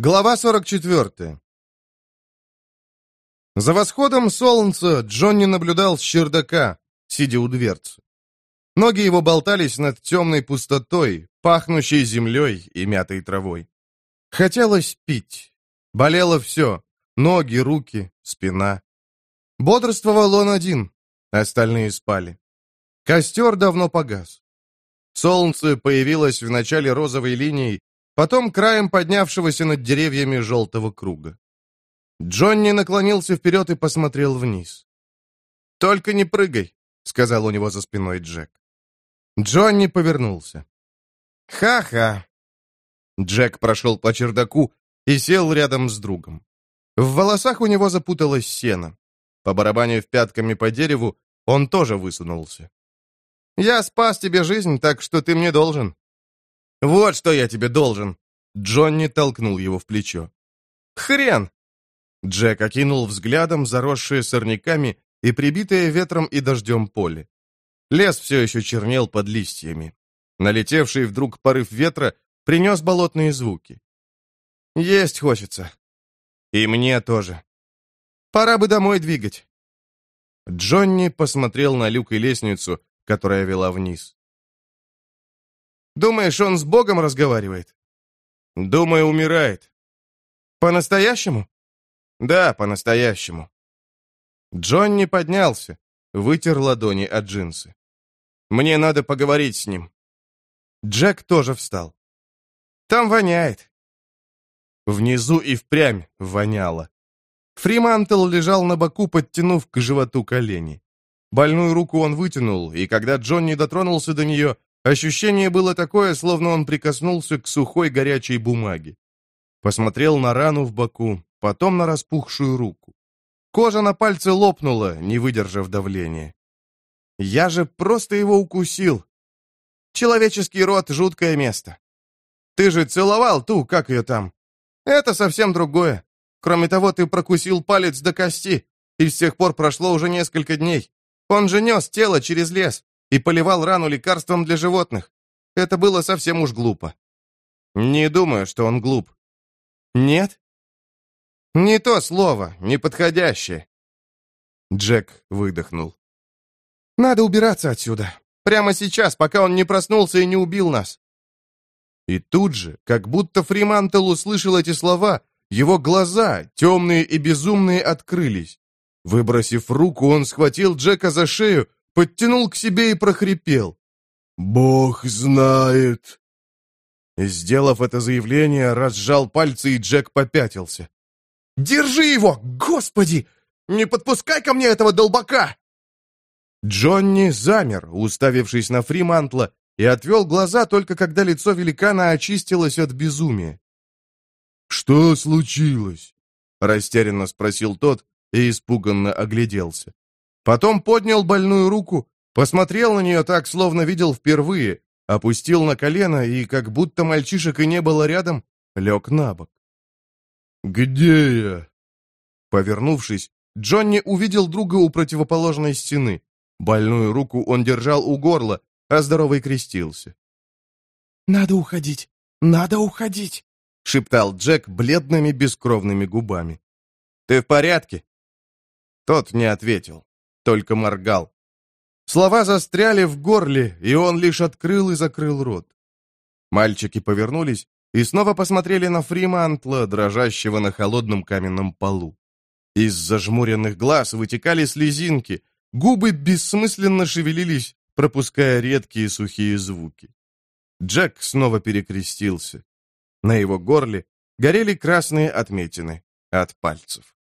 Глава 44. За восходом солнца Джонни наблюдал с чердака, сидя у дверцы. Ноги его болтались над темной пустотой, пахнущей землей и мятой травой. Хотелось пить. Болело все — ноги, руки, спина. Бодрствовал он один, остальные спали. Костер давно погас. Солнце появилось в начале розовой линии, потом краем поднявшегося над деревьями желтого круга. Джонни наклонился вперед и посмотрел вниз. «Только не прыгай», — сказал у него за спиной Джек. Джонни повернулся. «Ха-ха!» Джек прошел по чердаку и сел рядом с другом. В волосах у него запуталось сено. По барабанив пятками по дереву, он тоже высунулся. «Я спас тебе жизнь, так что ты мне должен. «Вот что я тебе должен!» Джонни толкнул его в плечо. «Хрен!» Джек окинул взглядом заросшие сорняками и прибитое ветром и дождем поле. Лес все еще чернел под листьями. Налетевший вдруг порыв ветра принес болотные звуки. «Есть хочется. И мне тоже. Пора бы домой двигать». Джонни посмотрел на люк и лестницу, которая вела вниз. Думаешь, он с Богом разговаривает? Думаю, умирает. По-настоящему? Да, по-настоящему. Джонни поднялся, вытер ладони от джинсы. Мне надо поговорить с ним. Джек тоже встал. Там воняет. Внизу и впрямь воняло. Фримантл лежал на боку, подтянув к животу колени. Больную руку он вытянул, и когда Джонни дотронулся до нее, Ощущение было такое, словно он прикоснулся к сухой горячей бумаге. Посмотрел на рану в боку, потом на распухшую руку. Кожа на пальце лопнула, не выдержав давления. Я же просто его укусил. Человеческий рот — жуткое место. Ты же целовал ту, как ее там. Это совсем другое. Кроме того, ты прокусил палец до кости, и с тех пор прошло уже несколько дней. Он же нес тело через лес и поливал рану лекарством для животных. Это было совсем уж глупо. Не думаю, что он глуп. Нет? Не то слово, неподходящее. Джек выдохнул. Надо убираться отсюда. Прямо сейчас, пока он не проснулся и не убил нас. И тут же, как будто Фримантел услышал эти слова, его глаза, темные и безумные, открылись. Выбросив руку, он схватил Джека за шею подтянул к себе и прохрипел. «Бог знает!» Сделав это заявление, разжал пальцы, и Джек попятился. «Держи его! Господи! Не подпускай ко мне этого долбака!» Джонни замер, уставившись на Фримантла, и отвел глаза только когда лицо великана очистилось от безумия. «Что случилось?» — растерянно спросил тот и испуганно огляделся. Потом поднял больную руку, посмотрел на нее так, словно видел впервые, опустил на колено и, как будто мальчишек и не было рядом, лег на бок. «Где я?» Повернувшись, Джонни увидел друга у противоположной стены. Больную руку он держал у горла, а здоровый крестился. «Надо уходить! Надо уходить!» — шептал Джек бледными бескровными губами. «Ты в порядке?» Тот не ответил только моргал. Слова застряли в горле, и он лишь открыл и закрыл рот. Мальчики повернулись и снова посмотрели на Фримантла, дрожащего на холодном каменном полу. Из зажмуренных глаз вытекали слезинки, губы бессмысленно шевелились, пропуская редкие сухие звуки. Джек снова перекрестился. На его горле горели красные отметины от пальцев.